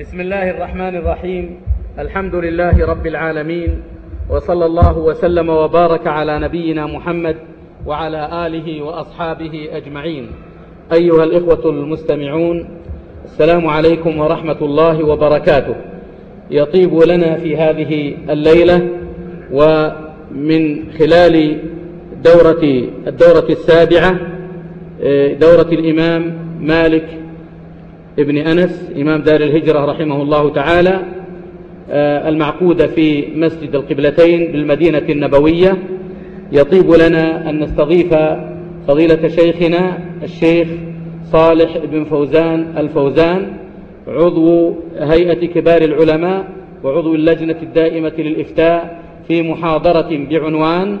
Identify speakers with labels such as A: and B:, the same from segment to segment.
A: بسم الله الرحمن الرحيم. الحمد لله رب العالمين. وصلى الله وسلم وبارك على نبينا محمد وعلى آله وأصحابه أجمعين. أيها الإخوة المستمعون السلام عليكم ورحمة الله وبركاته. يطيب لنا في هذه الليلة ومن خلال دورة الدورة السابعة دورة الإمام مالك ابن أنس إمام دار الهجرة رحمه الله تعالى المعقودة في مسجد القبلتين بالمدينة النبوية. يطيب لنا أن نستضيف فضيلة شيخنا الشيخ صالح بن فوزان الفوزان عضو هيئة كبار العلماء وعضو اللجنة الدائمة للإفتاء في محاضرة بعنوان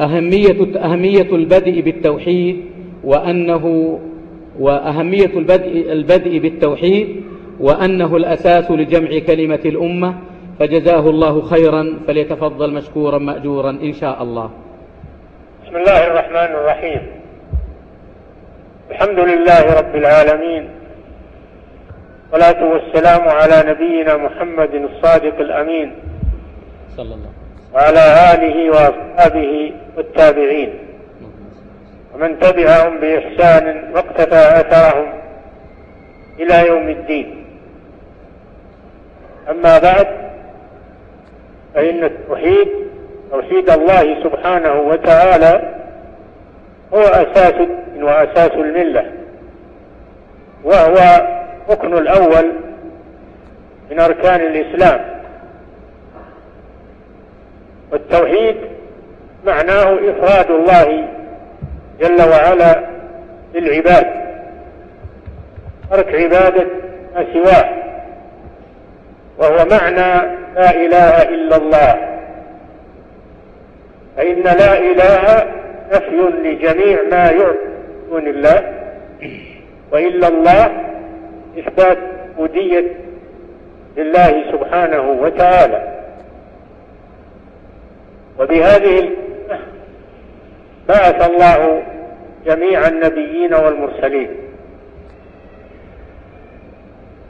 A: أهمية أهمية البدء بالتوحيد وأنه وأهمية البدء البدء بالتوحيد وأنه الأساس لجمع كلمة الأمة فجزاه الله خيرا فليتفضل مشكورا مأجورا إن شاء الله.
B: بسم الله الرحمن الرحيم. الحمد لله رب العالمين والصلاة والسلام على نبينا محمد الصادق الأمين
A: صلى الله
B: وعلى آله وأصحابه والتابعين. ومن تبعهم بإحسان واقتفى أثرهم إلى يوم الدين. أما بعد فإن التوحيد توحيد الله سبحانه وتعالى هو أساس الدين وأساس الملة وهو الركن الأول من أركان الإسلام. والتوحيد معناه إفراد الله جل وعلا للعباد. ترك عبادة ما سواه. وهو معنى لا إله إلا الله. فإن لا إله نفي لجميع ما يعبد دون الله. وإلا الله إثبات عبودية لله سبحانه وتعالى. وبهذه بعث الله جميع النبيين والمرسلين.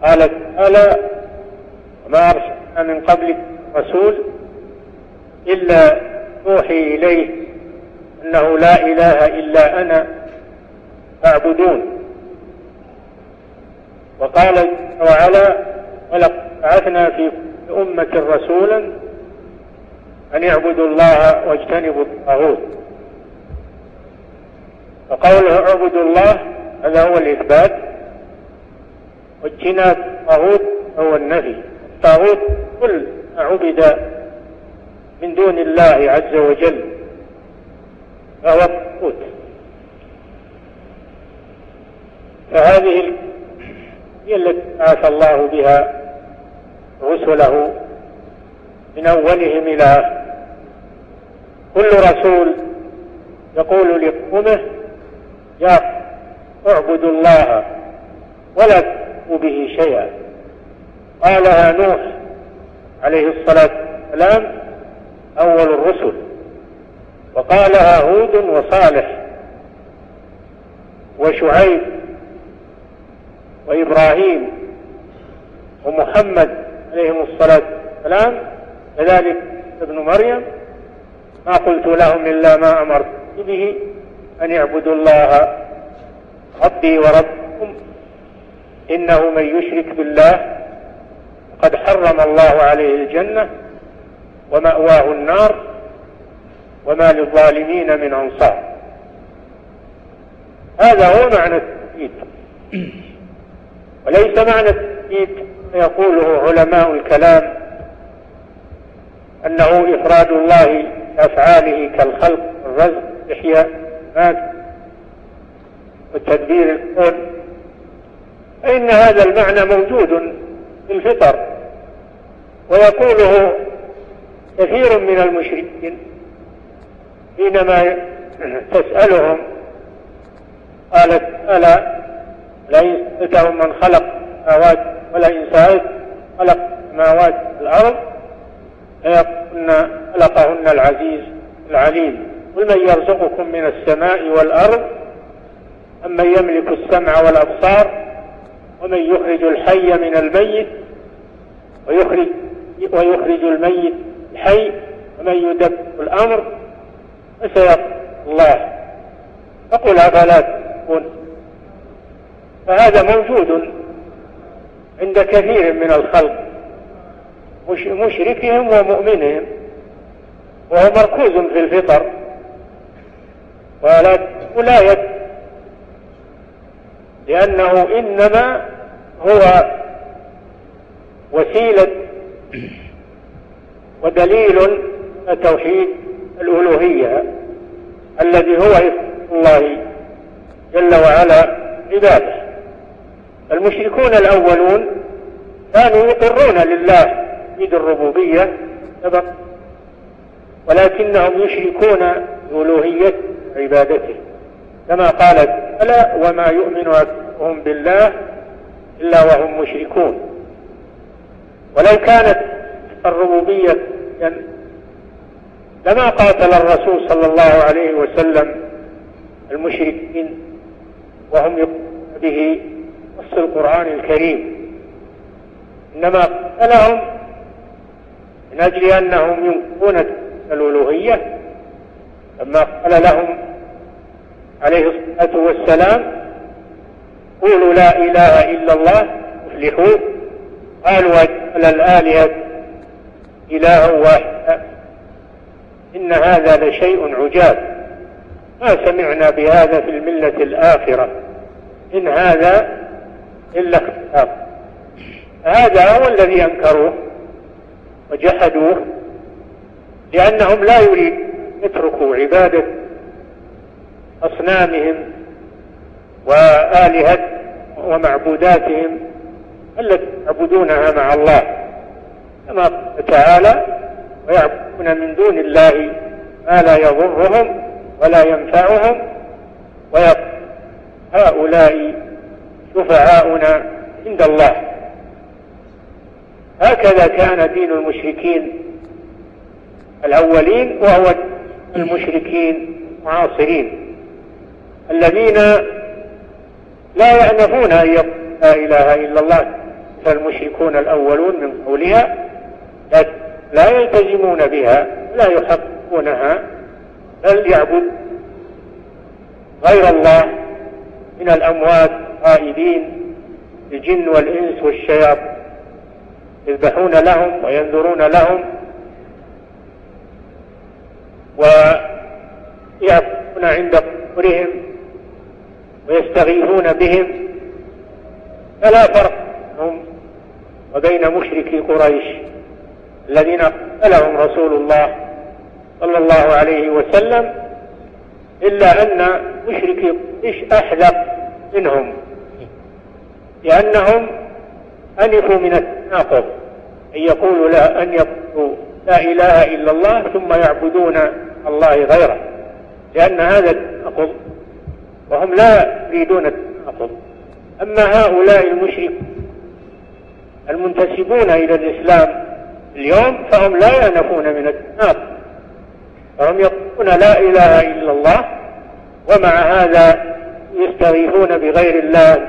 B: قال تعالى وما أرسلنا من قبلك رسول إلا نوحي إليه أنه لا إله إلا أنا فاعبدون. وقال جل وعلا ولقد بعثنا في كل أمة رسولا أن يعبدوا الله واجتنبوا الطاغوت. فقوله اعبدوا الله هذا هو الإثبات. واجتناب الطاغوت هو النفي. الطاغوت كل ما عبد من دون الله عز وجل فهو الطاغوت. فهذه هي التي بعث الله بها رسله من أولهم إلى كل رسول يقول لقومه يا اعبدوا الله ولا تشركوا به شيئا. قالها نوح عليه الصلاة والسلام أول الرسل. وقالها هود وصالح وشعيب وإبراهيم ومحمد عليهم الصلاة والسلام كذلك ابن مريم. ما قلت لهم إلا ما أمرت به. أن يعبدوا الله ربي وربكم إنه من يشرك بالله قد حرم الله عليه الجنة ومأواه النار وما للظالمين من أنصار. هذا هو معنى التوحيد. وليس معنى التوحيد يقوله علماء الكلام أنه إفراد الله بأفعاله كالخلق والرزق إحياء المات وتدبير الكون فإن هذا المعنى موجود في الفطر ويقوله كثير من المشركين حينما تسألهم قالت ألا لئن سألتهم من خلق السماوات ولئن سألت خلق السماوات والأرض ليقولن خلقهن العزيز العليم. قل من يرزقكم من السماء والأرض أمن يملك السمع والأبصار ومن يخرج الحي من الميت ويخرج ويخرج الميت الحي ومن يدبر الأمر فسيقول الله. فقل أفلا تتقون؟ فهذا موجود عند كثير من الخلق مشركهم ومؤمنهم وهو مركوز في الفطر. ولا ولاية لأنه إنما هو وسيلة ودليل توحيد الألوهية الذي هو الله جل وعلا عباده. المشركون الأولون كانوا يقرون لله توحيد الربوبية سبق ولكنهم يشركون بألوهية عبادته. كما قال تعالى وما يؤمن أكثرهم بالله إلا وهم مشركون. ولو كانت الربوبية لما قاتل الرسول صلى الله عليه وسلم المشركين وهم يقولون به نص القرآن الكريم. إنما قتلهم من أجل أنهم ينكرون الألوهية. لما قال لهم عليه الصلاة والسلام قولوا لا إله إلا الله تفلحوا قالوا أجعل الآلهة إله واحد. إن هذا لشيء عجاب. ما سمعنا بهذا في الملة الآخرة. إن هذا إلا اختلاف هذا هو الذي أنكروه وجحدوه لأنهم لا يريد يتركوا عبادة أصنامهم وآلهة ومعبوداتهم التي يعبدونها مع الله. كما قال تعالى ويعبدون من دون الله ما لا يضرهم ولا ينفعهم ويقول هؤلاء شفعاؤنا عند الله. هكذا كان دين المشركين الأولين وهو المشركين المعاصرين الذين لا يأنفون أن يقول لا إله إلا الله فالمشركون الأولون من قولها لا يلتزمون بها لا يحققونها بل يعبد غير الله من الأموات قائدين الجن والإنس والشياطين يذبحون لهم وينذرون لهم ويعبدون عند قبورهم ويستغيثون بهم. فلا فرق بينهم وبين مشركي قريش الذين قتلهم رسول الله صلى الله عليه وسلم إلا أن مشركي قريش أحذر منهم لأنهم أنفوا من التناقض أن يقولوا لا أن يقولوا لا إله إلا الله ثم يعبدون الله غيره. لأن هذا التناقض وهم لا يريدون التناقض أما هؤلاء المشرك المنتسبون إلى الإسلام اليوم فهم لا ينفون من التناقض فهم يقولون لا إله إلا الله ومع هذا يستغيثون بغير الله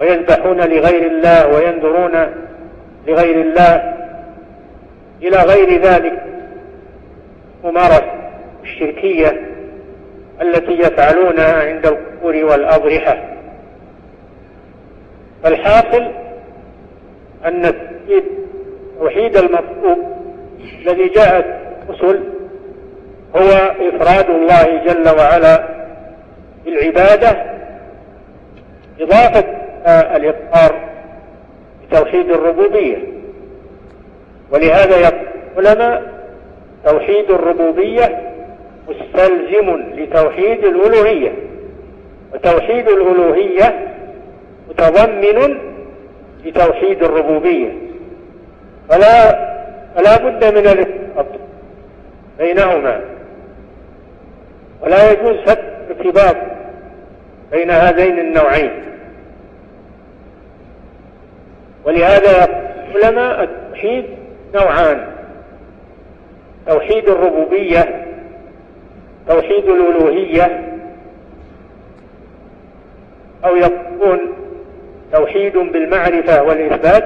B: ويذبحون لغير الله وينذرون لغير الله. إلى غير ذلك ممارسة الشركية التي يفعلونها عند القبور والأضرحة. فالحاصل أن التوحيد المطلوب الذي جاءت الرسل هو إفراد الله جل وعلا بالعبادة إضافة الإقرار بتوحيد الربوبية. ولهذا يقول العلماء توحيد الربوبية مستلزم لتوحيد الألوهية. وتوحيد الألوهية متضمن لتوحيد الربوبية. فلا فلا بد من الارتباط بينهما. ولا يجوز فتح ارتباط بين هذين النوعين. ولهذا علماء التوحيد نوعان. توحيد الربوبية توحيد الألوهية أو يقولون توحيد بالمعرفة والإثبات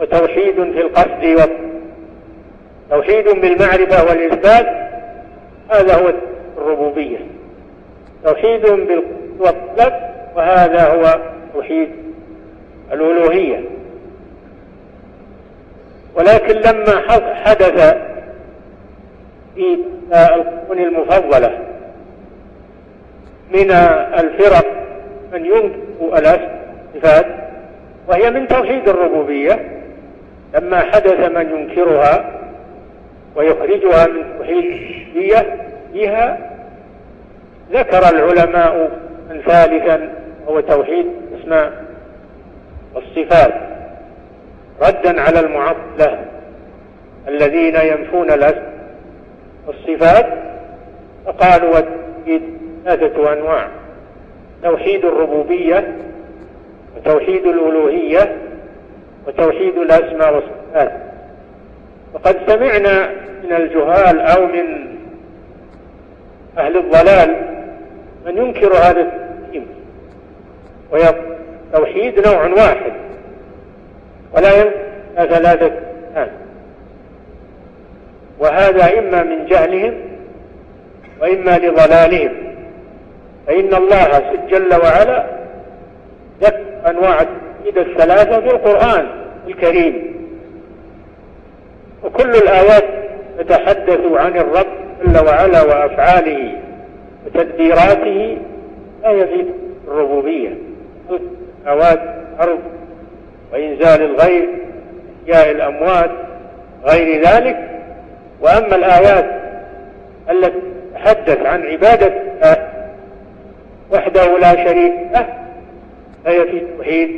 B: وتوحيد في القصد و توحيد بالمعرفة والإثبات هذا هو الربوبية. توحيد بالقصد وهذا هو توحيد الألوهية. ولكن لما حدث في القرون المفضلة من الفرق من ينكر الصفات وهي من توحيد الربوبية لما حدث من ينكرها ويخرجها من توحيد الربوبية فيها ذكر العلماء ثالثا هو توحيد الأسماء والصفات. ردا على المعطلة الذين ينفون الاسماء والصفات فقالوا والتوحيد ثلاثة أنواع توحيد الربوبية وتوحيد الألوهية وتوحيد الأسماء والصفات. وقد سمعنا من الجهال أو من أهل الضلال من ينكر هذا التقسيم ويقول توحيد نوع واحد. ولا ينكر ثلاثة أسماء وهذا إما من جهلهم وإما لضلالهم. فإن الله جل وعلا ذكر أنواع التوحيد الثلاثة في القرآن الكريم. وكل الآيات تتحدث عن الرب جل وعلا وأفعاله وتدبيراته. آية في الربوبية. السماوات الأرض وإنزال الغير إحياء الأموات غير ذلك. وأما الآيات التي تتحدث عن عبادة وحده لا شريك له فهي في توحيد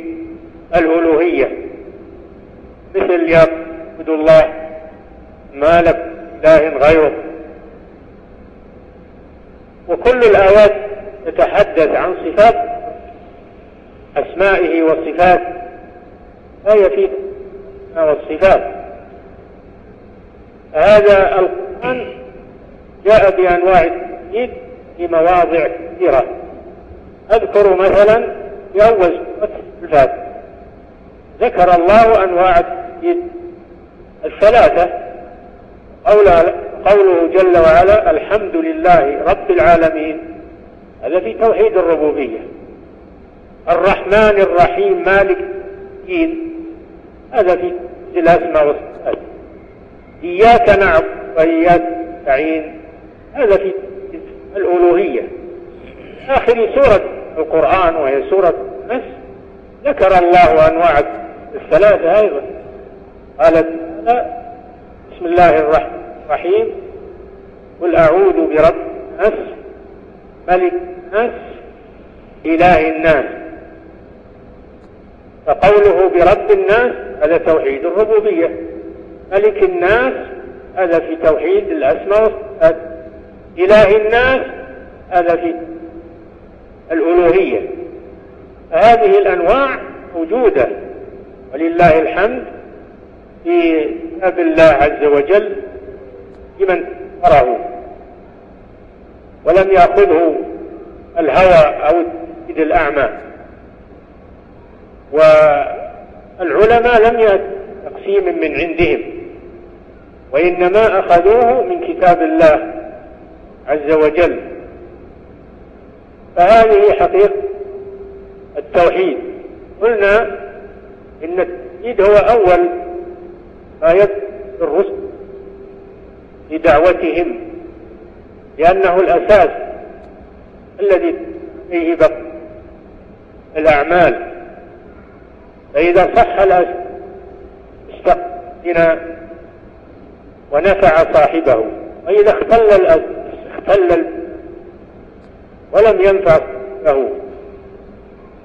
B: الألوهية. مثل يعبد الله ما لك إله غيره؟ وكل الآيات تتحدث عن صفات أسمائه وصفات فهي في والصفات هذا القرآن جاء بأنواع التوحيد في مواضع كثيرة. أذكر مثلا في أول سورة الفاتحة. ذكر الله أنواع التوحيد. الثلاثة قوله, قوله جل وعلا الحمد لله رب العالمين هذا في توحيد الربوبية. الرحمن الرحيم مالك الدين. هذا في الأسماء والصفات إياك نعبد وإياك نستعين. هذا في الألوهية. آخر سورة القرآن وهي سورة النس ذكر الله أنواع الثلاثة أيضا. قالت بسم الله الرحمن الرحيم. قل أعوذ برب الناس ملك الناس إله الناس. فقوله برب الناس هذا توحيد الربوبية. ملك الناس هذا في توحيد الأسماء إله الناس هذا في الألوهية. هذه الأنواع موجودة. ولله الحمد في كتاب الله عز وجل لمن قرأه ولم يأخذه الهوى أو الأعمى. والعلماء لم يأتوا. تقسيم من عندهم. وإنما أخذوه من كتاب الله عز وجل. فهذه حقيقة التوحيد. قلنا إن التوحيد هو أول ما يدعو الرسل لدعوتهم لأنه الأساس الذي فيه بقى الأعمال. فإذا صح الأساس استقنا ونفع صاحبه. وإذا اختل اختل ولم ينفع له.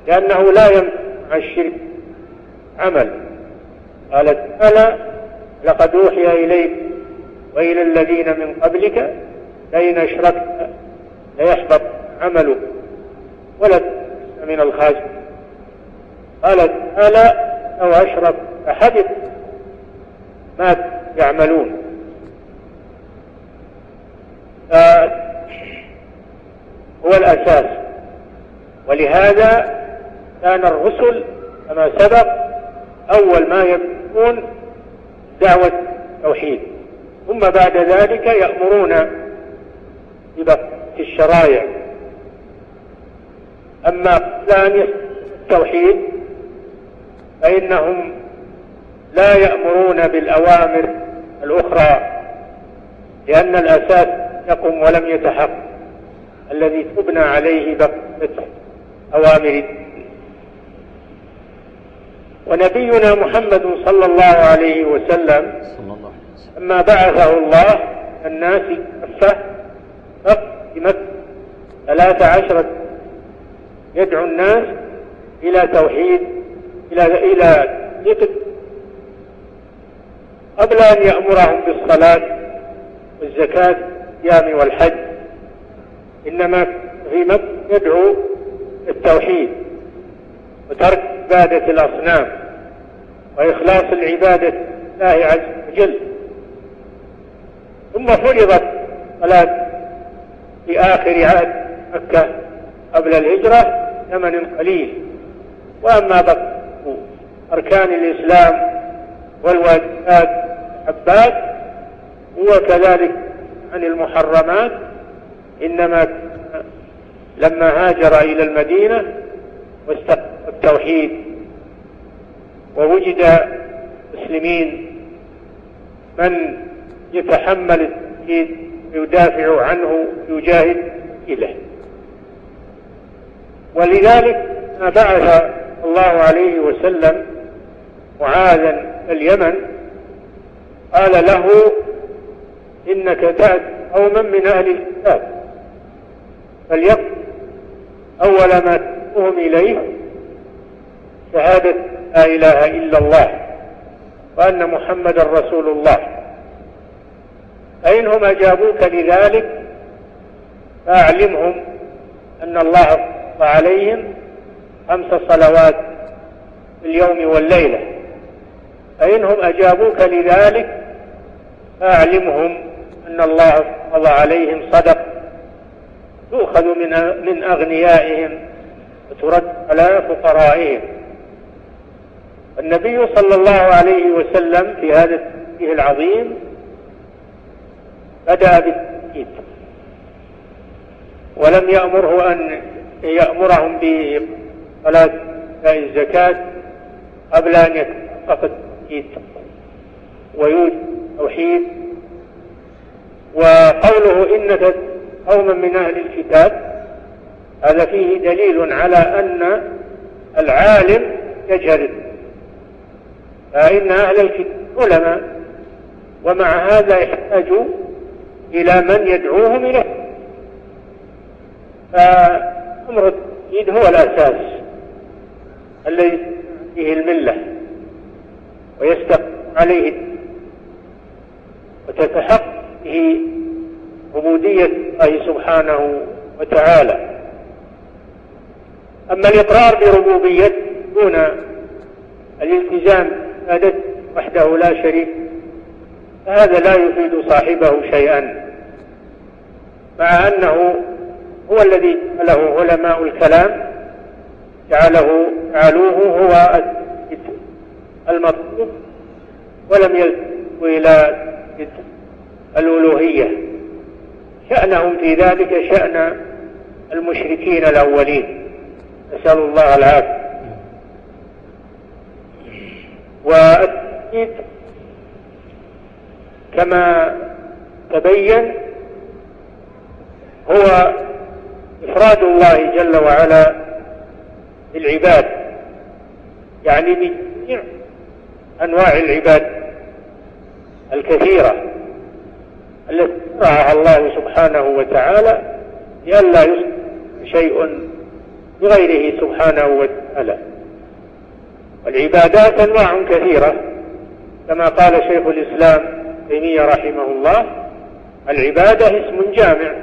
B: لأنه لا ينفع الشرك عمل. قالت ألا لقد أوحي إليك وإلى الذين من قبلك لئن أشركت ليحبط عملك. ولا من الخاسر قالت ألا لو أشرك فحبط ما يعملون. هو الأساس. ولهذا كان الرسل كما سبق أول ما يبدون دعوة التوحيد. ثم بعد ذلك يأمرون ببقية الشرائع. أما قبل التوحيد فإنهم لا يأمرون بالأوامر الأخرى لأن الأساس يقم ولم يتحقق الذي تبنى عليه بقية أوامر الدين. ونبينا محمد صلى الله عليه وسلم لما بعثه الله الناس كفة مكة ثلاث عشرة يدعو الناس إلى توحيد إلى إلى ذكر قبل أن يأمرهم بالصلاة والزكاة والصيام والحج إنما في مكة يدعو التوحيد وترك عبادة الأصنام وإخلاص العبادة لله عز وجل. ثم فرضت صلاة في آخر عهد مكة قبل الهجرة ثمن قليل. وأما بقى أركان الإسلام والواجبات والحبات هو كذلك عن المحرمات. إنما لما هاجر إلى المدينة واستقر التوحيد ووجد مسلمين من يتحمل التوحيد ويدافع عنه يجاهد إليه. ولذلك ما بعث الله عليه وسلم معاذا اليمن؟ قال له إنك تأتي قوما من أهل الكتاب. فليقل أول ما تدعوهم إليه شهادة لا إله إلا الله وأن محمد رسول الله. فإنهم أجابوك لذلك فأعلمهم أن الله عليهم خمس صلوات في اليوم والليلة. فإنهم أجابوك لذلك فأعلمهم أن الله فرض عليهم صدق تؤخذ من من أغنيائهم وترد على فقرائهم. النبي صلى الله عليه وسلم في هذا التنبيه العظيم بدأ بالتأكيد ولم يأمره أن يأمرهم بصلاة الزكاة قبل أن يتحقق التأكيد ويوجد توحيد وقوله إنك قوما من أهل الكتاب هذا فيه دليل على أن العالم يجهل. فإن أهل الكتاب علماء ومع هذا يحتاج إلى من يدعوهم إليه. فأمر التوحيد هو الأساس الذي فيه الملة. ويستقيم عليه وتتحقق به عبودية الله سبحانه وتعالى. أما الإقرار بربوبيته دون الالتزام عبادته وحده لا شريك فهذا لا يفيد صاحبه شيئا مع أنه هو الذي له علماء الكلام جعله جعلوه هو المطلوب ولم يلتفتوا إلى الألوهية. شأنهم في ذلك شأن المشركين الأولين. نسأل الله العافية. والتوحيد كما تبين هو إفراد الله جل وعلا بالعباد. يعني بجميع أنواع العباد الكثيرة التي شرعها الله سبحانه وتعالى لئلا يصبح شيء بغيره سبحانه وتعالى. والعبادات أنواع كثيرة كما قال شيخ الإسلام تيمية رحمه الله العبادة اسم جامع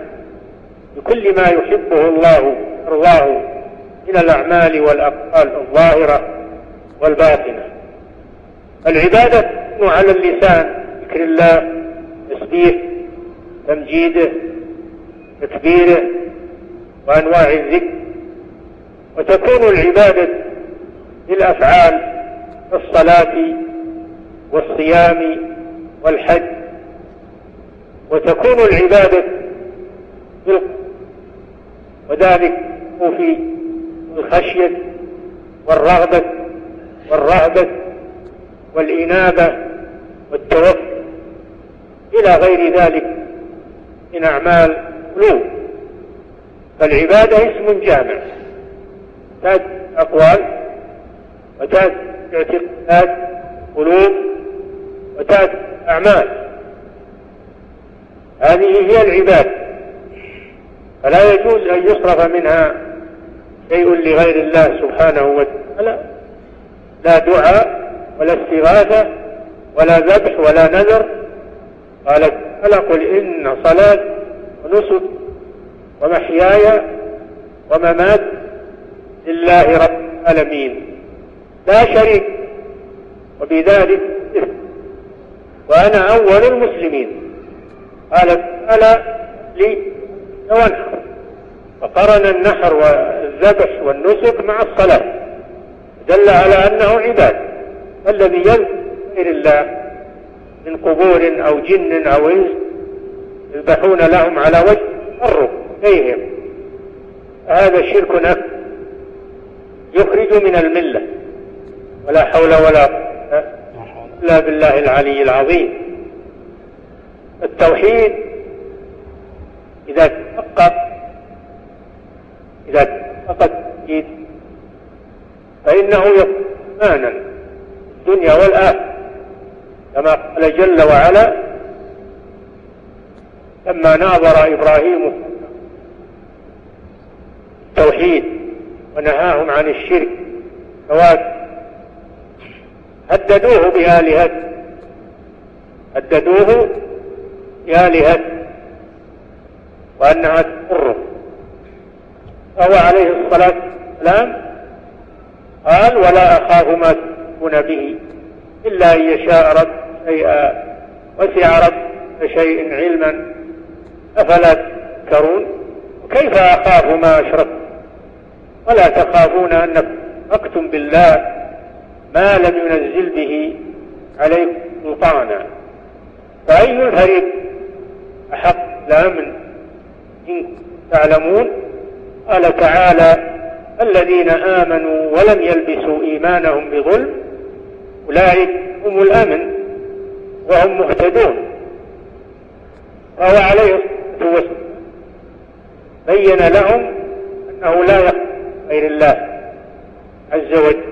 B: لكل ما يحبه الله يرضاه من الأعمال والأقوال الظاهرة والباطنة. العبادة على اللسان ذكر الله تسبيح تمجيده تكبيره وأنواع الذكر. وتكون العبادة بالأفعال كالصلاة والصيام والحج. وتكون العبادة وذلك في الخشية والرغبة والرهبة. والإنابة والتوكل إلى غير ذلك من أعمال قلوب. فالعبادة اسم جامع. تحت أقوال وتحت اعتقادات قلوب وتحت أعمال. هذه هي العبادة. فلا يجوز أن يصرف منها شيء لغير الله سبحانه وتعالى. لا دعاء ولا استغاثة ولا ذبح ولا نذر. قال تعالى قل إن صلاة ونسك ومحياي وممات لله رب العالمين. لا شريك وبذلك وأنا أول المسلمين. قال تعالى لي وانحر فقرن النحر والذبح والنسك مع الصلاة. دل على أنه عباد الذي يذكر الله من قبور أو جن أو إنس يذبحون لهم على وجه تقرب إليهم. هذا شرك يخرج من الملة. ولا حول ولا قوة إلا بالله العلي العظيم. التوحيد إذا تحقق إذا تحقق التوحيد فإنه يكون إيمانا. الدنيا والآخرة. كما قال جل وعلا لما ناظر إبراهيم التوحيد ونهاهم عن الشرك فواد هددوه بآلهة هددوه بآلهة وأنها تضره فهو عليه الصلاة والسلام قال ولا أخاف ما تكون به إلا أن يشاء رب شيئا وسع رب شيء علما. أفلا تذكرون؟ وكيف أخاف ما أشركت؟ ولا تخافون أنكم أقتم بالله ما لم ينزل به عليكم سلطانا. فأي الفريق أحق الأمن إن تعلمون قال تعالى الذين آمنوا ولم يلبسوا إيمانهم بظلم أولئك هم الأمن وهم مهتدون. وهو عليه الصلاة والسلام بين لهم أنه لا يخاف غير الله عز وجل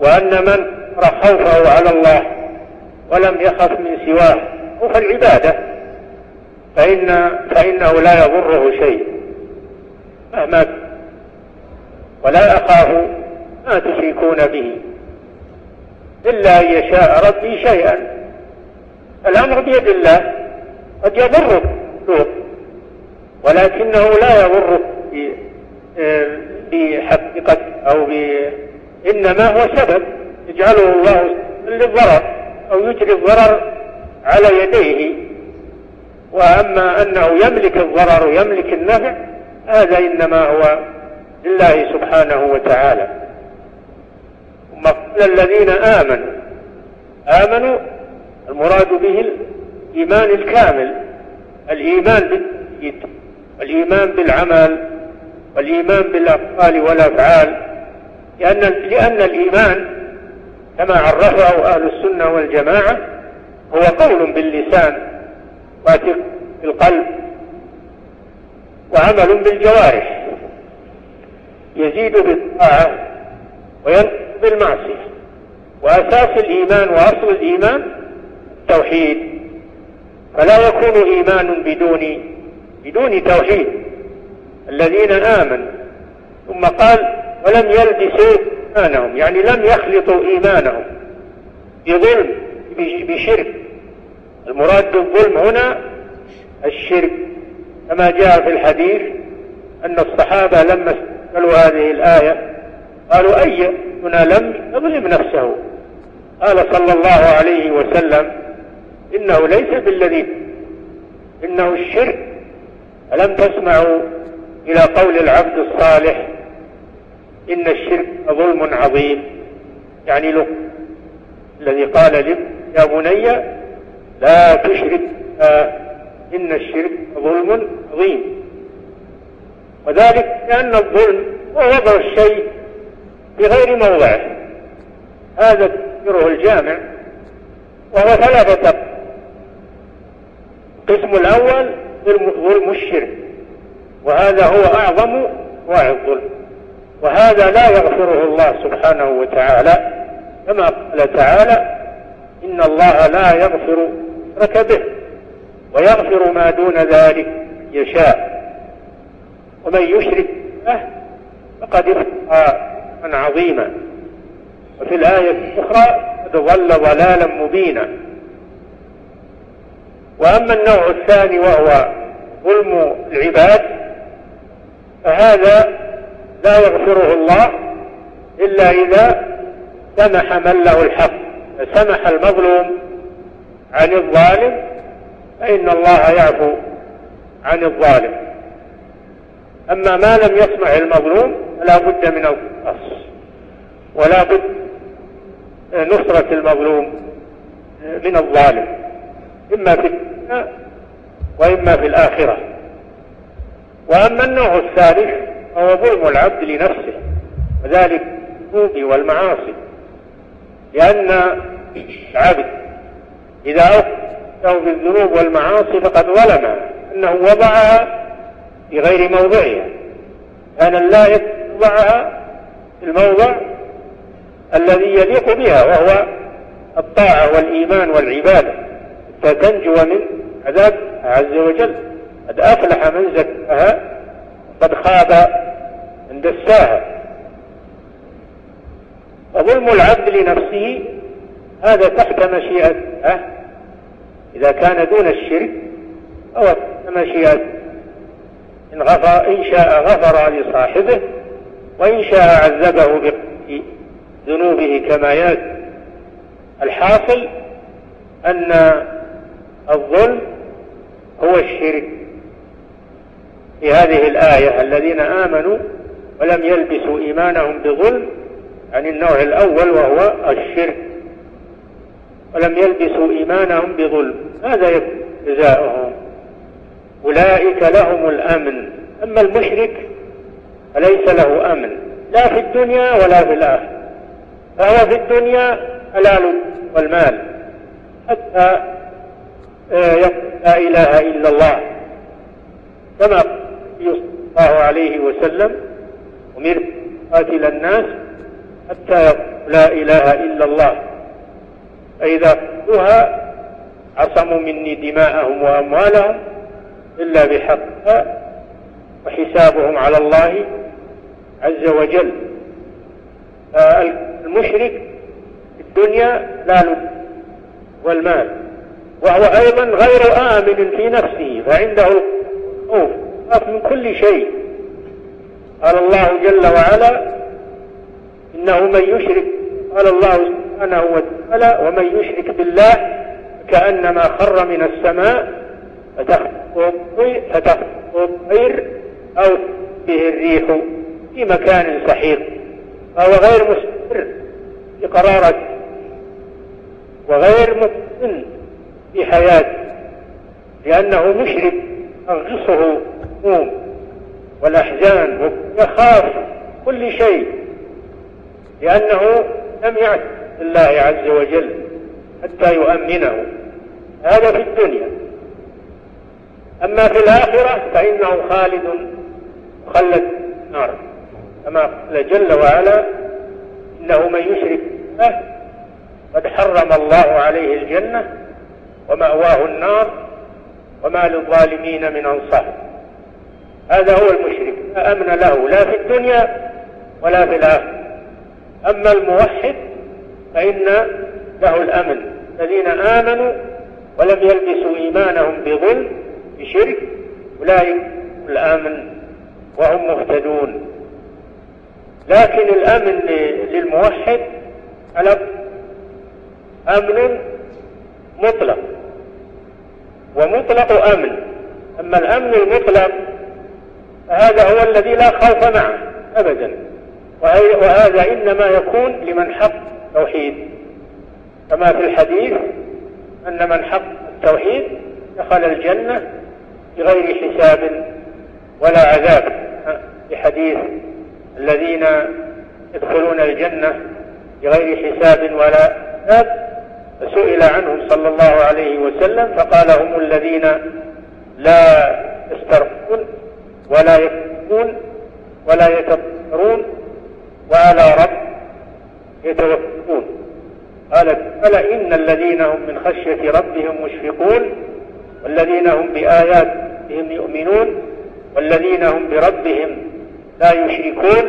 B: وأن من خوفه على الله ولم يخف من سواه خوف العبادة فإن فإنه لا يضره شيء مهما ولا أخاف ما تشركون به. إلا أن يشاء ربي شيئا. الأمر بيد الله قد يضرك ولكنه لا يضرك بحقيقة أو ب... إنما هو سبب يجعله الله للضرر أو يجري الضرر على يديه. وأما أنه يملك الضرر ويملك النفع هذا إنما هو لله سبحانه وتعالى. قال الذين آمنوا. آمنوا المراد به الإيمان الكامل الإيمان بالتوحيد والإيمان بالعمل والإيمان بالأقوال والأفعال. لأن, لأن الإيمان كما عرفه أهل السنة والجماعة هو قول باللسان واثق بالقلب وعمل بالجوارح. يزيد بالطاعة وينقص بالمعصية. وأساس الإيمان وأصل الإيمان التوحيد فلا يكون إيمان بدون بدون توحيد. الذين آمنوا ثم قال ولم يلبسوا إيمانهم. يعني لم يخلطوا إيمانهم بظلم بشرك. المراد بالظلم هنا الشرك. كما جاء في الحديث أن الصحابة لما قالوا هذه الآية قالوا أينا لم يظلم نفسه. قال صلى الله عليه وسلم إنه ليس بالذي إنه الشرك. ألم تسمعوا إلى قول العبد الصالح إن الشرك ظلم عظيم؟ يعني له الذي قال لي يا بني لا تشرك إن الشرك ظلم عظيم. وذلك لأن الظلم هو وضع الشيء في غير موضعه هذا تفسيره الجامع وهو ثلاثة القسم الأول ظلم الشرك وهذا هو أعظم أنواع الظلم. وهذا لا يغفره الله سبحانه وتعالى. كما قال تعالى إن الله لا يغفر شرك به ويغفر ما دون ذلك يشاء. ومن يشرك به فقد افترى. عظيما وفي الآية الأخرى ضل ضلالا مبينا. وأما النوع الثاني وهو ظلم العباد فهذا لا يغفره الله إلا إذا سمح من له الحق. سمح المظلوم عن الظالم فإن الله يعفو عن الظالم. أما ما لم يسمع المظلوم فلا بد من القصاص ولا بد نصرة المظلوم من الظالم. إما في الدنيا وإما في الآخرة. وأما النوع الثالث فهو ظلم العبد لنفسه وذلك الذنوب والمعاصي. لأن العبد إذا أوقفه بالذنوب والمعاصي فقد ظلم أنه وضعها في غير موضعها. كان اللائق وضعها في الموضع الذي يليق بها وهو الطاعة والإيمان والعبادة. فتنجو من عذاب عز وجل. قد أفلح من زكاها قد خاب من دساها. فظلم العبد لنفسه هذا تحت مشيئته. إذا كان دون الشرك أو مشيئته. إن, غفر إن شاء غفر لصاحبه وإن شاء عذبه بذنوبه كما يأتي. الحاصل أن الظلم هو الشرك في هذه الآية. الذين آمنوا ولم يلبسوا إيمانهم بظلم عن النوع الأول وهو الشرك. ولم يلبسوا إيمانهم بظلم. يكون جزاؤهم أولئك لهم الأمن. أما المشرك فليس له أمن. لا في الدنيا ولا في الآخرة. فهو في الدنيا حلال والمال. حتى آه، يقول لا إله إلا الله. كما صلى الله عليه وسلم أمرت قاتل الناس حتى يقول لا إله إلا الله. فإذا قلتها عصموا مني دماءهم وأموالهم. إلا بحقها وحسابهم على الله عز وجل. المشرك في الدنيا لا والمال. وهو أيضا غير آمن في نفسه فعنده الخوف من كل شيء. قال الله جل وعلا إنه من يشرك قال الله سبحانه وتعالى ومن يشرك بالله كأنما خر من السماء الطير أو به الريح في مكان سحيق فهو غير مستقر في قرارة وغير مطمئن في حياته لأنه مشرك تغصه الهموم والأحزان ويخاف كل شيء لأنه لم يعتقد الله عز وجل حتى يؤمنه. هذا في الدنيا. أما في الآخرة فإنه خالد مخلد نار. كما قال جل وعلا إنه من يشرك بالله قد حرم الله عليه الجنة ومأواه النار وما للظالمين من أنصار. هذا هو المشرك لا أمن له لا في الدنيا ولا في الآخرة. أما الموحد فإن له الأمن. الذين آمنوا ولم يلبسوا إيمانهم بظلم بشرك أولئك الأمن وهم مهتدون. لكن الأمن للموحد على أمن مطلق ومطلق أمن. أما الأمن المطلق فهذا هو الذي لا خوف معه أبدا. وهذا إنما يكون لمن حق التوحيد. كما في الحديث أن من حق التوحيد دخل الجنة بغير حساب ولا عذاب في حديث الذين يدخلون الجنة بغير حساب ولا عذاب فسئل عنهم صلى الله عليه وسلم فقال هم الذين لا يسترقون ولا يكفرون ولا يتطهرون وعلى رب يتوكلون قال ألا إن الذين هم من خشية ربهم مشفقون؟ والذين هم بآياتهم يؤمنون والذين هم بربهم لا يشركون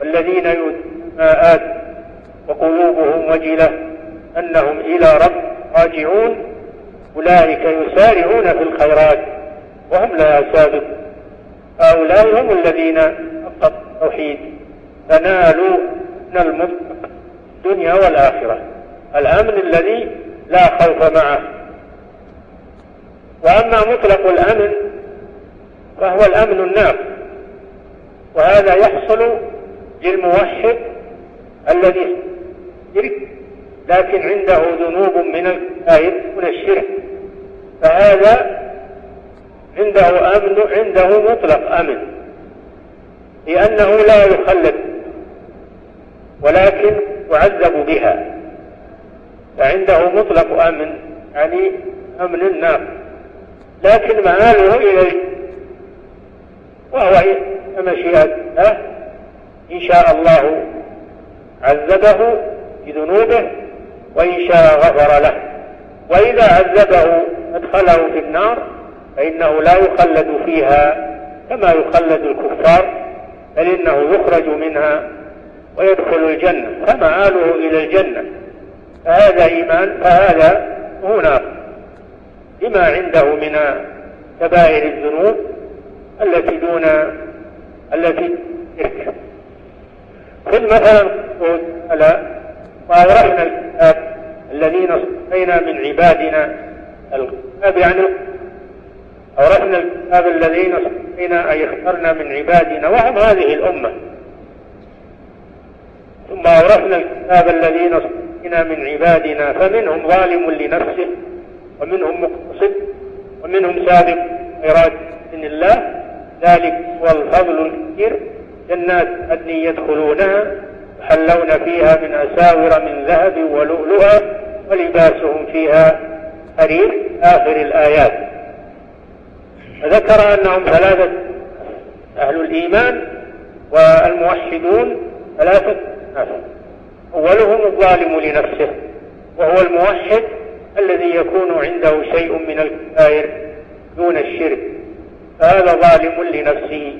B: والذين يؤتون آت وقلوبهم وجلة أنهم إلى رب راجعون أولئك يسارعون في الخيرات وهم لا سابقون هؤلاء هم الذين حققوا التوحيد. فنالوا من المطلق الدنيا والآخرة. الأمن الذي لا خوف معه. وأما مطلق الأمن فهو الأمن الناقص. وهذا يحصل للموحد الذي شرك لكن عنده ذنوب من من الشرك. فهذا عنده أمن عنده مطلق أمن لأنه لا يخلد ولكن يعذب بها. فعنده مطلق أمن يعني أمن النار لكن مآله إلى وهو كمشيئة الله إن شاء الله عذبه بذنوبه وإن شاء غفر له. وإذا عذبه أدخله في النار فإنه لا يخلد فيها كما يخلد الكفار بل إنه يخرج منها ويدخل الجنة. فمآله إلى الجنة. فهذا إيمان فهذا هنا لما عنده من كبائر الذنوب التي دون التي ترك. خذ مثلا على وأورثنا الكتاب الذين اصطفينا من عبادنا الكتاب يعني أورثنا الكتاب الذين اصطفينا أي اخترنا من عبادنا وهم هذه الأمة. ثم أورثنا الكتاب الذين اصطفينا من عبادنا فمنهم ظالم لنفسه ومنهم مقتصد ومنهم سابق خيرات بإذن الله. ذلك هو الفضل الكبير. جنات عدن يدخلونها يحلون فيها من أساور من ذهب ولؤلؤا ولباسهم فيها حرير. آخر الآيات. فذكر أنهم ثلاثة أهل الإيمان والموحدون ثلاثة. أولهم الظالم لنفسه وهو الموحد. الذي يكون عنده شيء من الكبائر دون الشرك. فهذا ظالم لنفسه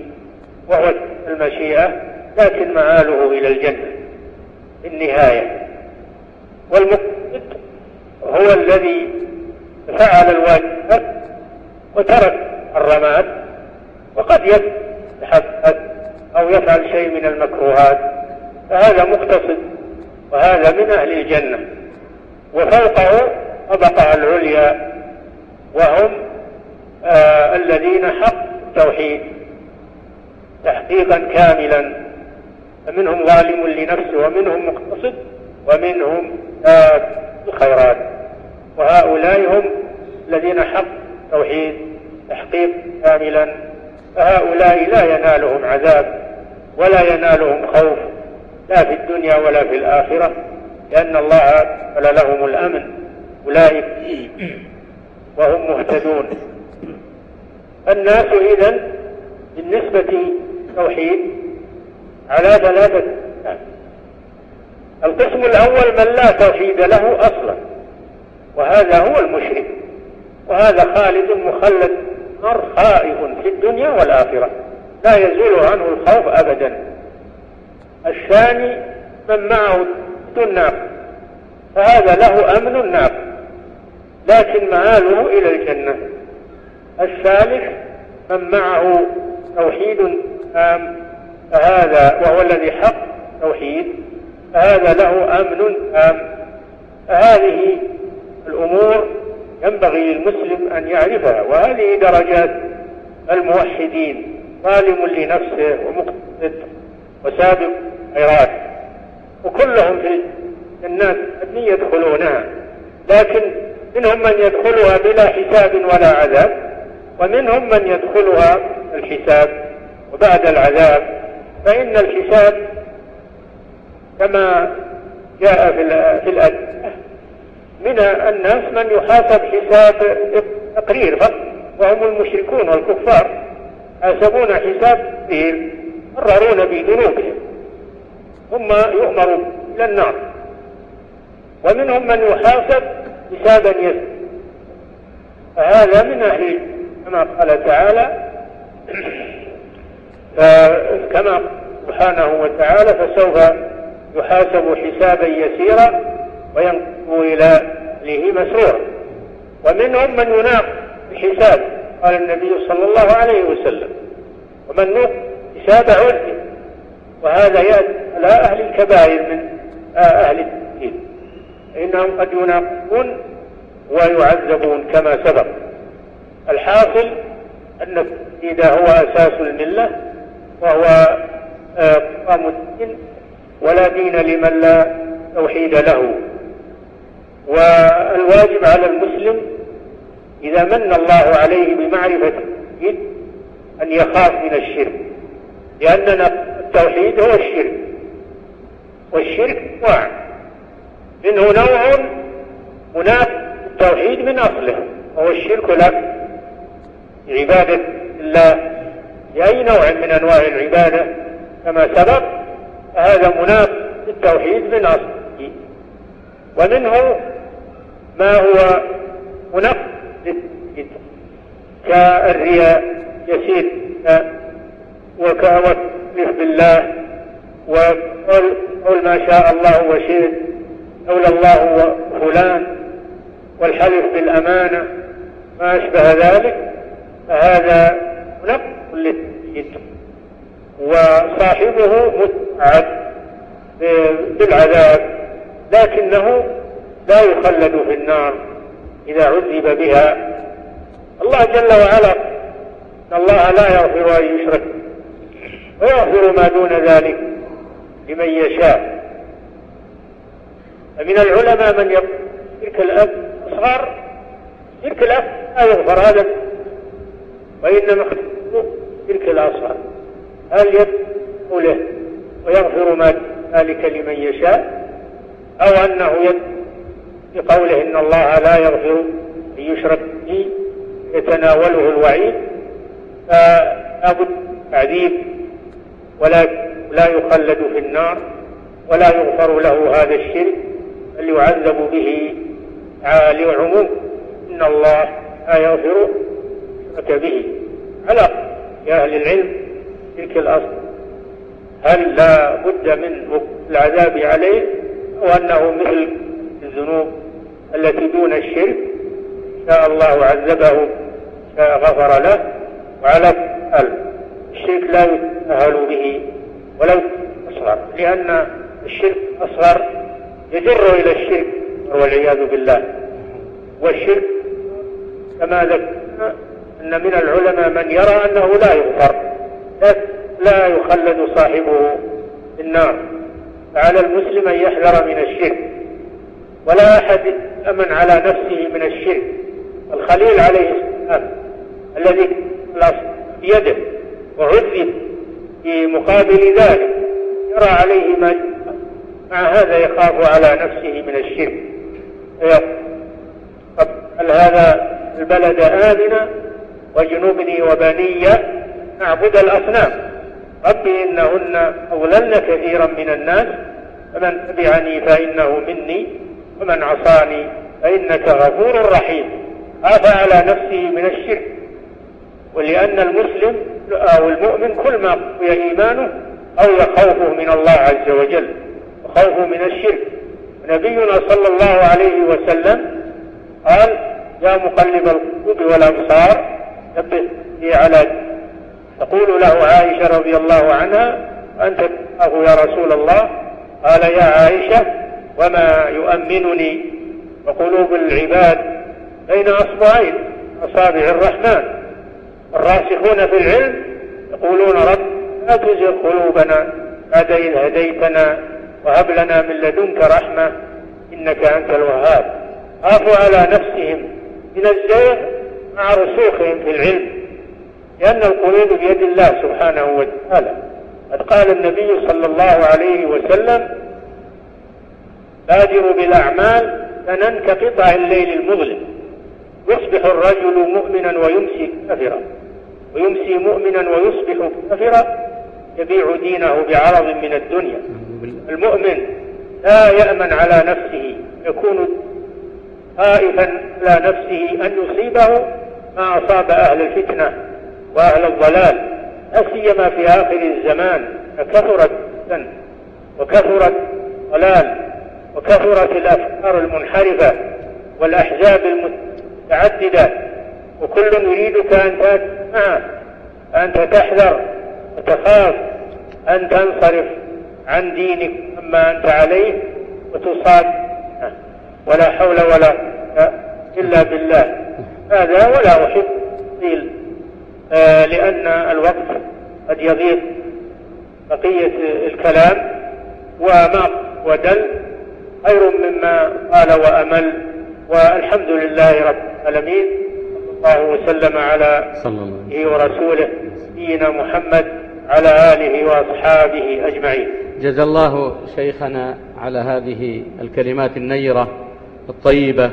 B: وهو المشيئة لكن مآله إلى الجنة في النهاية. والمقصد هو الذي فعل الواجبات وترك الرماد وقد يتحفظ أو يفعل شيء من المكروهات. فهذا مقتصد وهذا من أهل الجنة. وفوقه طبقة العليا وهم آه الذين حق التوحيد تحقيقا كاملا. فمنهم ظالم لنفسه ومنهم مقتصد ومنهم آه الخيرات وهؤلاء هم الذين حق التوحيد تحقيق كاملا. فهؤلاء لا ينالهم عذاب ولا ينالهم خوف لا في الدنيا ولا في الآخرة لأن الله جعل لهم الأمن. أولئك وهم مهتدون. الناس إذن بالنسبة توحيد على ثلاثة القسم الأول من لا توحيد له أصلا وهذا هو المشرك وهذا خالد مخلد نار خائف في الدنيا والآخرة لا يزول عنه الخوف أبدا. الثاني من معه النار فهذا له أمن النار لكن مآله إلى الجنة. الثالث من معه توحيد تام فهذا وهو الذي حق توحيد فهذا له أمن تام فهذه الأمور ينبغي للمسلم أن يعرفها وهذه درجات الموحدين ظالم لنفسه ومقتصد وسابق الخيرات وكلهم في الناس أن يدخلونها لكن منهم من يدخلها بلا حساب ولا عذاب ومنهم من يدخلها الحساب وبعد العذاب فإن الحساب كما جاء في الأدلة من الناس من يحاسب حساب تقرير فقط وهم المشركون والكفار. يحاسبون حساب يقررون بذنوبهم. ثم يؤمروا إلى النار. ومنهم من يحاسب حسابا يسير فهذا من أهل كما قال تعالى. كما سبحانه وتعالى فسوف يحاسب حسابا يسيرا وينقل إلى أهله مسرورا. ومنهم من يناق الحساب قال النبي صلى الله عليه وسلم. ومن نوق حساب عرفه. وهذا يأتي على أهل الكبائر من أهل فإنهم قد يناقضون ويعذبون كما سبق. الحاصل أن التوحيد هو أساس الملة وهو قام الدين ولا دين لمن لا توحيد له. والواجب على المسلم إذا من الله عليه بمعرفة التوحيد أن يخاف من الشرك لأننا التوحيد هو الشرك والشرك أنواع منه نوع منافق التوحيد من أصله وهو الشرك لك عبادة الله بأي نوع من أنواع العبادة كما سبق فهذا منافق التوحيد من أصله. ومنه ما هو منقص للتوحيد كالرياء يسير وكالتكليف بالله قول ما شاء الله وشئت. لولا الله وفلان والحلف بالأمانة ما أشبه ذلك فهذا منقص للتوحيد وصاحبه متعب بالعذاب لكنه لا يخلد في النار إذا عذب بها. الله جل وعلا إن الله لا يغفر أن يشرك ويغفر ما دون ذلك لمن يشاء. فمن العلماء من يقول شرك الأب أصغر شرك الأب لا يغفر هذا وإنما شرك الأصغر. هل يدعو له ويغفر ما ذلك لمن يشاء؟ أو أنه يدعو بقوله إن الله لا يغفر أن يشرك به يتناوله الوعيد؟ فلا بد تعذيب ولا لا يخلد في النار ولا يغفر له هذا الشرك. بل يعذب به لعموم إن الله لا يغفر شرك به على أهل العلم تلك الأصل هل لا بد من العذاب عليه؟ أو أنه مثل الذنوب التي دون الشرك؟ شاء الله عذبه شاء غفر له. وعلى الشرك لا يتأهل به ولو أصغر لأن الشرك أصغر يجر إلى الشرك والعياذ بالله. والشرك كما ذكرنا أن من العلماء من يرى أنه لا يغفر لا يخلد صاحبه في النار. فعلى المسلم أن يحذر من الشرك ولا أحد أمن على نفسه من الشرك. الخليل عليه السلام الذي بيده وعذب في مقابل ذلك يرى عليه ما مع هذا يخاف على نفسه من الشرك. هل هذا البلد آمنا واجنبني وبني نعبد الأصنام؟ ربي إنهن أضللن كثيرا من الناس فمن تبعني فإنه مني ومن عصاني فإنك غفور رحيم. خاف على نفسه من الشرك. ولأن المسلم أو المؤمن كل ما قوي إيمانه أو خوفه من الله عز وجل. وخوفه من الشرك. نبينا صلى الله عليه وسلم قال يا مقلب القلوب والأبصار ثبت على تقول له عائشة رضي الله عنها أنت تتقاه يا رسول الله. قال يا عائشة وما يؤمنني. وقلوب العباد بين أصبعين أصابع الرحمن. الراسخون في العلم يقولون رب لا تزغ قلوبنا بعد إذ هديتنا. وهب لنا من لدنك رحمة إنك أنت الوهاب. خافوا على نفسهم. من الزيغ مع رسوخهم في العلم. لأن القلوب بيد الله سبحانه وتعالى. قد قال النبي صلى الله عليه وسلم بادروا بالأعمال فنن كقطع الليل المظلم. يصبح الرجل مؤمنا ويمسي كافرا. ويمسي مؤمنا ويصبح كافرا. يبيع دينه بعرض من الدنيا. المؤمن لا يأمن على نفسه يكون خائفا على نفسه أن يصيبه ما أصاب أهل الفتنة وأهل الضلال. لا سيما في آخر الزمان فكثرت وكثرت الضلال وكثرت الأفكار المنحرفة والأحزاب المتعددة. وكل يريدك أن تأتي معه أنت تحذر وتخاف أن تنصرف. عن دينك أما أنت عليه وتصاب ولا حول ولا إلا بالله. هذا ولا أحب قيل آه لأن الوقت قد يضيق بقية الكلام وما ورد خير مما قال وأمل. والحمد لله رب العالمين. صلى الله وسلم على صلى ورسوله نبينا محمد على آله وأصحابه أجمعين.
A: جزا الله شيخنا على هذه الكلمات النيرة الطيبة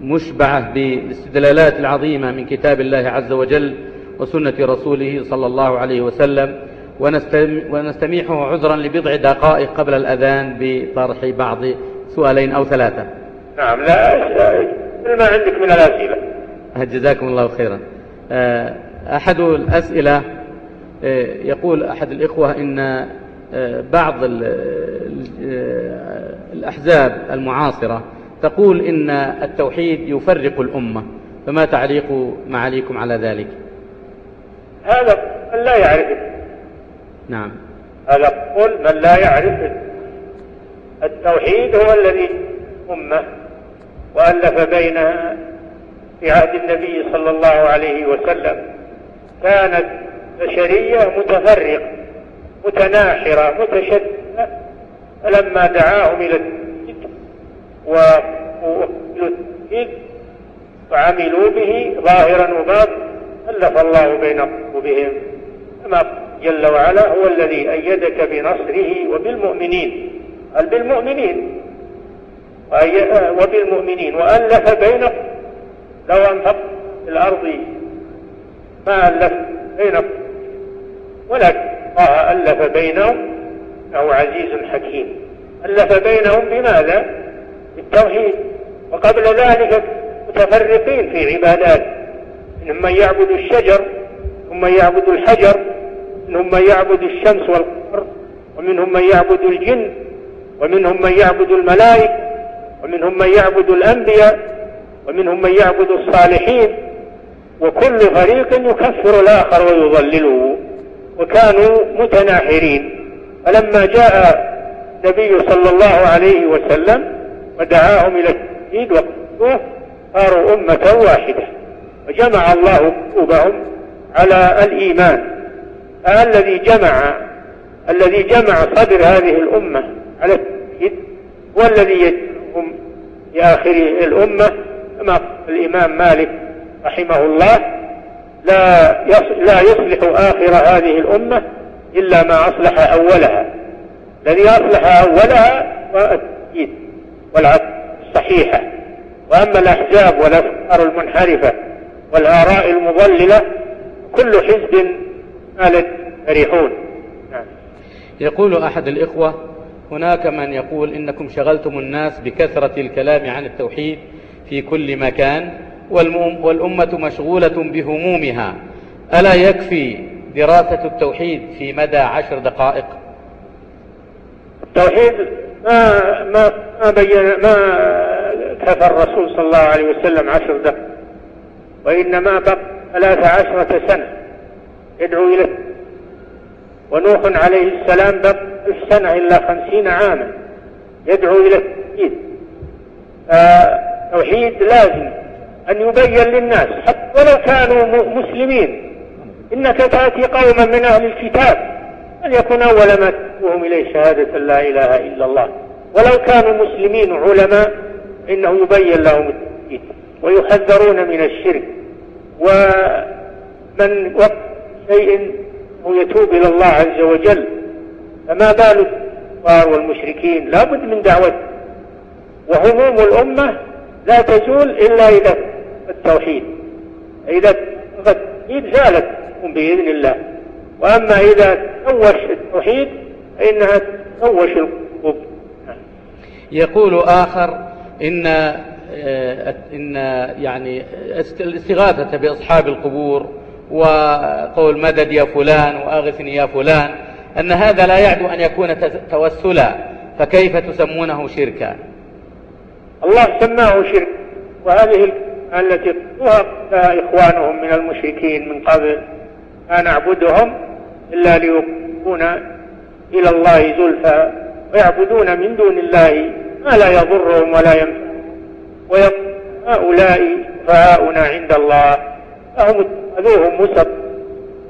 A: المشبعة بالاستدلالات العظيمة من كتاب الله عز وجل وسنة رسوله صلى الله عليه وسلم ونستميحه عذرا لبضع دقائق قبل الأذان بطرح بعض سؤالين أو ثلاثة.
B: نعم لا ما عندك من الأسئلة.
A: جزاكم الله خيرا. آه، أحد الأسئلة يقول أحد الإخوة إن آه، بعض الأحزاب المعاصرة تقول إن التوحيد يفرق الأمة فما تعليق معاليكم على ذلك؟
B: هذا من لا يعرف.
A: نعم.
B: هذا قول من لا يعرف. التوحيد هو الذي أمة وألف بينها في عهد النبي صلى الله عليه وسلم. كانت بشرية متفرقة متناحرة متشتتة فلما دعاهم إلى التوحيد التوحيد وعملوا به ظاهرا وباطنا ألف الله بين قلوبهم. كما جل وعلا هو الذي أيدك بنصره وبالمؤمنين قال بالمؤمنين. وبالمؤمنين وألف بين لو أنفق في الأرض ما ألف بين ولكن الله ألف بينهم إنه عزيز حكيم ألف بينهم بماذا؟ بالتوحيد. وقبل ذلك متفرقين في عبادات منهم من يعبد الشجر من يعبد الحجر منهم من يعبد الشمس والقمر ومنهم من يعبد الجن ومنهم من يعبد الملائكة ومنهم من يعبد الأنبياء ومنهم من يعبد الصالحين. وكل فريق يكفر الآخر ويضلله. وكانوا متناحرين. فلما جاء النبي صلى الله عليه وسلم ودعاهم إلى التوحيد وقالوه صاروا أمة واحدة. وجمع الله قلوبهم على الإيمان. الذي جمع الذي جمع صدر هذه الأمة على التوحيد هو الذي يجمعهم في آخر الأمة كما قال الإمام مالك رحمه الله. لا لا يصلح آخر هذه الأمة إلا ما أصلح أولها. الذي أصلح أولها هو التوحيد والعقل الصحيحة. وأما الأحزاب والأفكار المنحرفة والآراء المضللة كل حزب مالت فرحون. نعم.
A: يقول أحد الإخوة هناك من يقول إنكم شغلتم الناس بكثرة الكلام عن التوحيد في كل مكان والأمة مشغولة بهمومها. ألا يكفي دراسة التوحيد في مدى عشر دقائق؟
B: التوحيد ما ما ما بين ما كفى الرسول صلى الله عليه وسلم عشر دقائق. وإنما بقى ثلاث عشرة سنة يدعو إلى ونوح عليه السلام بقى ألف سنة إلا خمسين عاما يدعو إلى التوحيد فالتوحيد لازم. أن يبين للناس حتى ولو كانوا مسلمين إنك تأتي قوما من أهل الكتاب أن يكون أول ما تدعوهم إليه شهادة لا إله إلا الله. ولو كانوا مسلمين علماء إنه يبين لهم التوحيد ويحذرون من الشرك. ومن وقت شيء يتوب إلى الله عز وجل فما بال الكفار والمشركين؟ لا بد من دعوته. وهموم الأمة لا تزول إلا إذا التوحيد. إذا التوحيد زالت بإذن الله. وأما إذا تشوش التوحيد فإنها تشوش القلوب
A: يقول آخر إن آه، إن يعني الاستغاثة بأصحاب القبور وقول مدد يا فلان وأغثني يا فلان أن هذا لا يعدو أن يكون توسلا فكيف تسمونه شركا؟
B: الله سماه شرك وهذه التي قالها إخوانهم من المشركين من قبل ما نعبدهم إلا ليقربون إلى الله زلفى. ويعبدون من دون الله ما لا يضرهم ولا ينفعهم. ويقول هؤلاء شفعاؤنا عند الله. فهم اتخذوهم مسب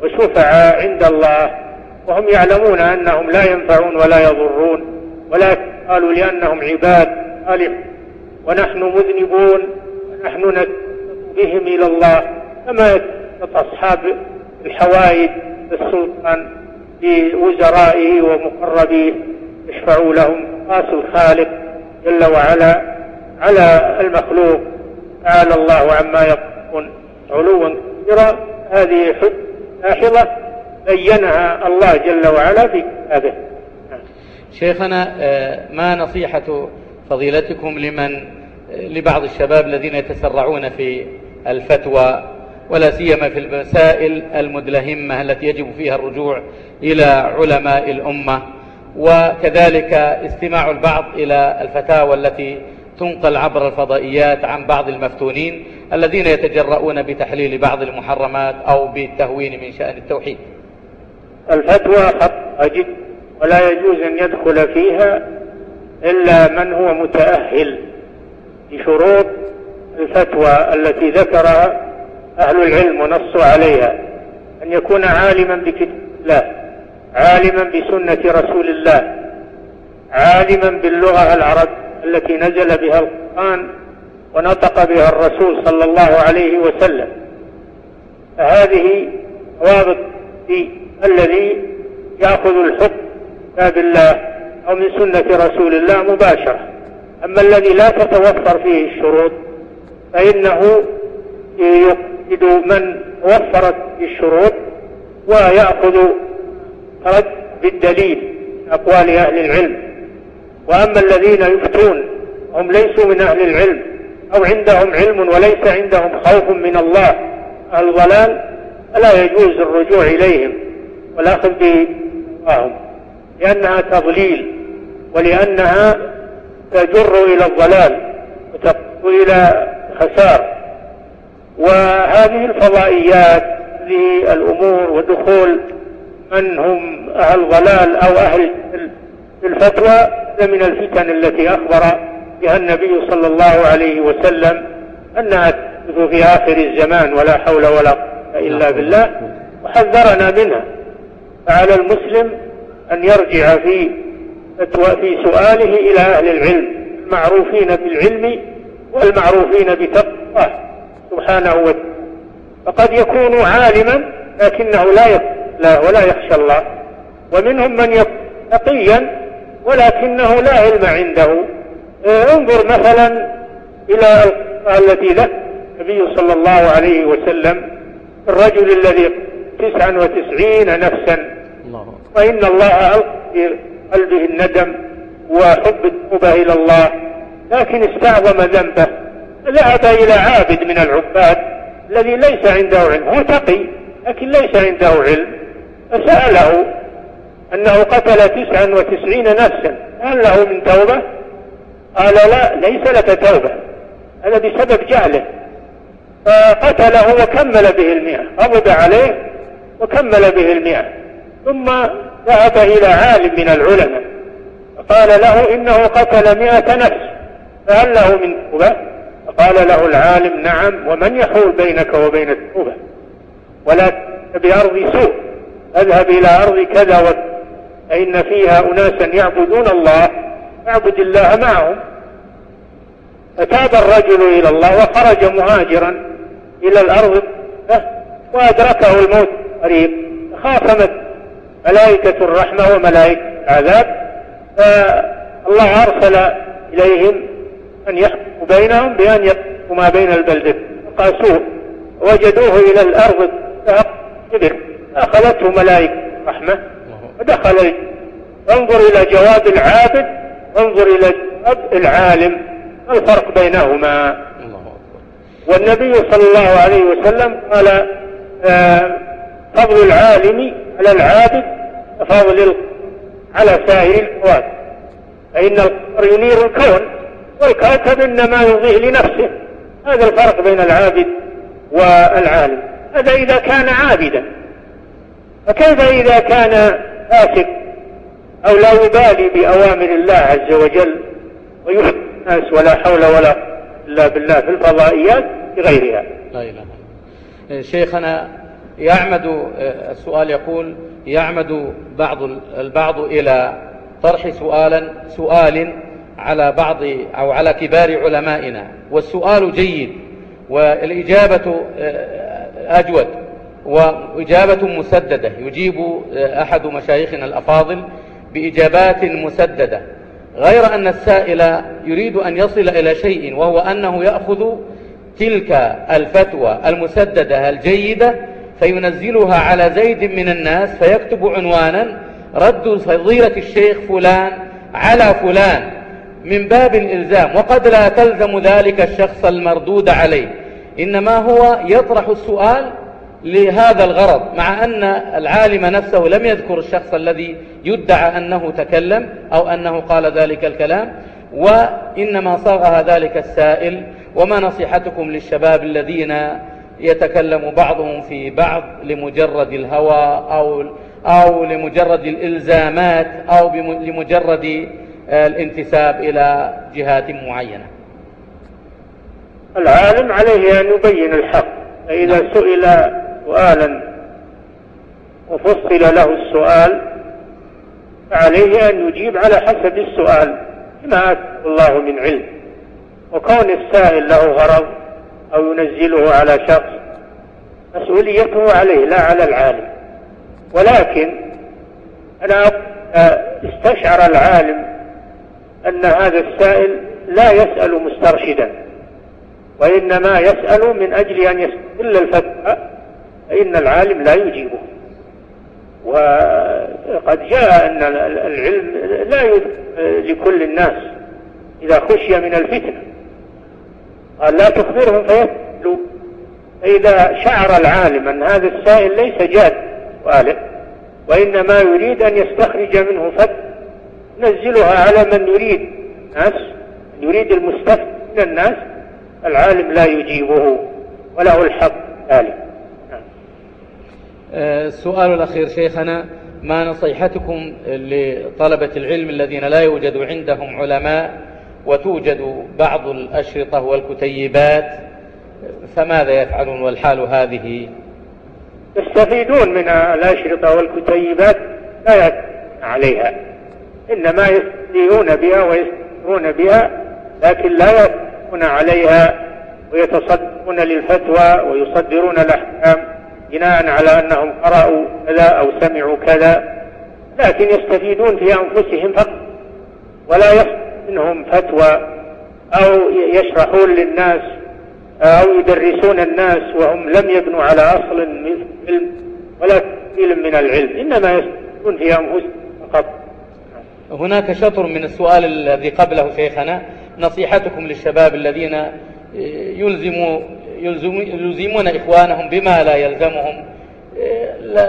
B: وشفعاء عند الله. وهم يعلمون أنهم لا ينفعون ولا يضرون. ولكن قالوا لأنهم عباد صالح ونحن مذنبون. نتبع بهم إلى الله كما يتبط أصحاب الحوائج السلطان بوزرائه ومقربيه. يشفعوا لهم قاس الخالق جل وعلا على المخلوق. تعالى الله عما يقولون. علوا كثيرا هذه لاحظة بينها الله جل وعلا في كتابه.
A: شيخنا آه، ما نصيحة فضيلتكم لمن لبعض الشباب الذين يتسرعون في الفتوى ولا سيما في المسائل المدلهمة التي يجب فيها الرجوع إلى علماء الأمة. وكذلك استماع البعض إلى الفتاوى التي تنقل عبر الفضائيات عن بعض المفتونين الذين يتجرؤون بتحليل بعض المحرمات أو بالتهوين من شأن التوحيد.
B: الفتوى خطأ جدا ولا يجوز أن يدخل فيها إلا من هو متأهل بشروط الفتوى التي ذكرها أهل العلم ونصوا عليها. أن يكون عالما بكتاب الله عالما بسنة رسول الله عالما باللغة العربية التي نزل بها القرآن ونطق بها الرسول صلى الله عليه وسلم. فهذه ضوابط الذي يأخذ الحكم كتاب الله أو من سنة رسول الله مباشرة. أما الذي لا تتوفر فيه الشروط فإنه يقيد من وفرت الشروط ويأخذ رد بالدليل أقوال أهل العلم. وأما الذين يفتون هم ليسوا من أهل العلم أو عندهم علم وليس عندهم خوف من الله الضلال فلا يجوز الرجوع إليهم والأخذ بهم لأنها تضليل ولأنها تجر إلى الضلال وتقود إلى خسار. وهذه الفضائيات هذه الأمور ودخول من هم أهل ضلال أو أهل الفتوى من الفتن التي أخبر بها النبي صلى الله عليه وسلم أنها تحدث في آخر الزمان ولا حول ولا قوة إلا بالله وحذرنا منها. فعلى المسلم أن يرجع في في سؤاله إلى أهل العلم المعروفين بالعلم والمعروفين بتقوى سبحانه وتعالى. فقد يكون عالما لكنه لا لا ولا يخشى الله. ومنهم من يكون تقيا ولكنه لا علم عنده. آه، انظر مثلا إلى التي ذكر النبي صلى الله عليه وسلم الرجل الذي تسعا وتسعين نفسا. وإن الله ألقى قلبه الندم وحب التوبة إلى الله لكن استعظم ذنبه ذهب إلى عابد من العباد الذي ليس عنده علم هو تقي لكن ليس عنده علم فسأله أنه قتل تسعا وتسعين نفسا هل له من توبة؟ قال لا ليس لك توبة هذا بسبب جهله فقتله وكمل به المئة غضب عليه وكمل به المئة ثم ذهب إلى عالم من العلماء فقال له إنه قتل مئة نفس فهل له من توبة فقال له العالم نعم ومن يحول بينك وبين التوبة ولا بأرض سوء اذهب إلى أرض كذا فإن فيها أناسا يعبدون الله فاعبد الله معهم. فتاب الرجل إلى الله وخرج مهاجرا إلى الأرض وأدركه الموت قريب خاصمت ملائكة الرحمة وملائكة العذاب فالله أرسل إليهم أن يحكموا بينهم بأن يقسموا ما بين البلدة فقاسوه وجدوه إلى الأرض كبر أخذته ملائكة الرحمة ودخل انظر إلى جواب العابد وانظر إلى جواب العالم الفرق بينهما؟ والنبي صلى الله عليه وسلم قال آه، فضل العالم على العابد كفضل على سائر الكواكب فإن القمر ينير الكون والكوكب إنما يضيء لنفسه. هذا الفرق بين العابد والعالم. هذا إذا كان عابدا. فكيف إذا كان فاسق أو لا يبالي بأوامر الله عز وجل ويفتي الناس ولا حول ولا إلا بالله في الفضائيات بغيرها؟ لا إله
A: شيخنا يعمد السؤال يقول يعمد بعض البعض إلى طرح سؤالا سؤال على بعض أو على كبار علمائنا. والسؤال جيد والإجابة أجود وإجابة مسددة. يجيب أحد مشايخنا الأفاضل بإجابات مسددة. غير أن السائل يريد أن يصل إلى شيء وهو أنه يأخذ تلك الفتوى المسددة الجيدة فينزلها على زيد من الناس فيكتب عنوانا رد فضيلة الشيخ فلان على فلان من باب الإلزام وقد لا تلزم ذلك الشخص المردود عليه. إنما هو يطرح السؤال لهذا الغرض مع أن العالم نفسه لم يذكر الشخص الذي يدعى أنه تكلم أو أنه قال ذلك الكلام وإنما صاغها ذلك السائل وما نصيحتكم للشباب الذين يتكلم بعضهم في بعض لمجرد الهوى أو, أو لمجرد الإلزامات أو لمجرد الانتساب إلى جهات معينة
B: العالم عليه أن يبين الحق فإذا نعم. سئل سؤالا وفصل له السؤال فعليه أن يجيب على حسب السؤال آتاه الله من علم وكون السائل له غرض أو ينزله على شخص مسؤوليته عليه لا على العالم. ولكن أنا استشعر العالم أن هذا السائل لا يسأل مسترشدا وإنما يسأل من أجل أن يستقل الفتوى فإن العالم لا يجيبه. وقد جاء أن العلم لا لكل الناس إذا خشي من الفتنة. قال لا تخبرهم فيسألوا فإذا شعر العالم أن هذا السائل ليس جاد سؤاله وإنما يريد أن يستخرج منه فتوى نزلها على من يريد. الناس يريد المستفتي من الناس العالم لا يجيبه وله الحق ذلك.
A: آه، السؤال الأخير شيخنا ما نصيحتكم لطلبة العلم الذين لا يوجد عندهم علماء وتوجد بعض الأشرطة والكتيبات فماذا يفعلون والحال هذه؟
B: يستفيدون من الأشرطة والكتيبات لا عليها إنما يستفيدون بها ويستفيدون بها لكن لا يأتون عليها ويتصدرون للفتوى ويصدرون الأحكام بناء على أنهم قرأوا كذا أو سمعوا كذا لكن يستفيدون في أنفسهم فقط ولا يصدر منهم فتوى أو يشرحون للناس أو يدرسون الناس وهم لم يبنوا على أصل من العلم ولا تفصيل من العلم. إنما يستفيدون في أنفسهم فقط.
A: هناك شطر من السؤال الذي قبله شيخنا. نصيحتكم للشباب الذين يلزموا يلزمون إخوانهم بما لا يلزمهم.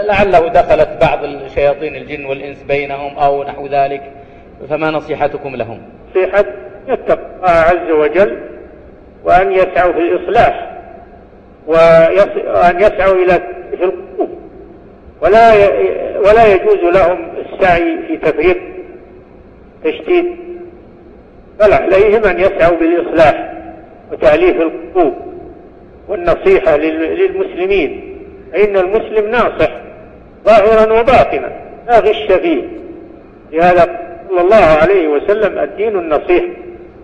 A: لعله دخلت بعض الشياطين الجن والإنس بينهم أو نحو ذلك. فما نصيحتكم لهم؟
B: نصيحة يتقى الله عز وجل وأن يسعوا في الإصلاح وأن يسعوا إلى في القلوب ولا ولا يجوز لهم السعي في تفريق تشتيت بل عليهم أن يسعوا بالإصلاح وتأليف القلوب والنصيحة للمسلمين فإن المسلم ناصح ظاهرا وباطنا لا غش فيه. لهذا صلى الله عليه وسلم الدين النصيحة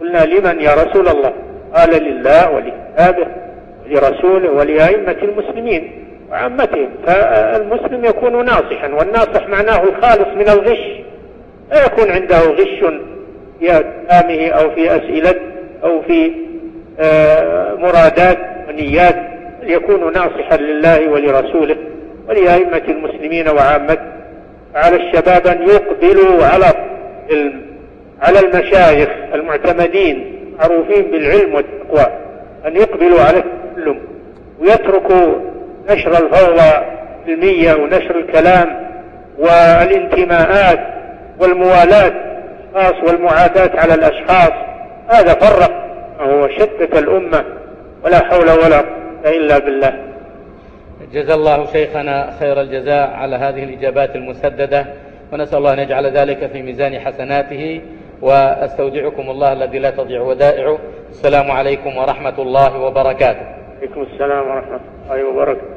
B: قلنا لمن يا رسول الله؟ قال لله ولكتابه ولرسوله ولأئمة المسلمين وعامتهم. فالمسلم يكون ناصحا والناصح معناه الخالص من الغش. لا يكون عنده غش في أكلامه أو في أسئلته أو في آه، مرادات ونيات. يكون ناصحا لله ولرسوله ولأئمة المسلمين وعامته. على الشباب أن يقبلوا على على المشايخ المعتمدين معروفين بالعلم والتقوى أن يقبلوا على التعلم ويتركوا نشر الفوضى العلمية ونشر الكلام والانتماءات والموالاة الأشخاص والمعاداة على الأشخاص. هذا فرق وشتت الأمة ولا حول ولا قوة إلا بالله.
A: جزا الله شيخنا خير الجزاء على هذه الإجابات المسددة. ونسأل الله أن يجعل ذلك في ميزان حسناته وأستودعكم الله الذي لا تضيع ودائعه السلام عليكم ورحمة الله وبركاته.
B: عليكم السلام ورحمة الله وبركاته.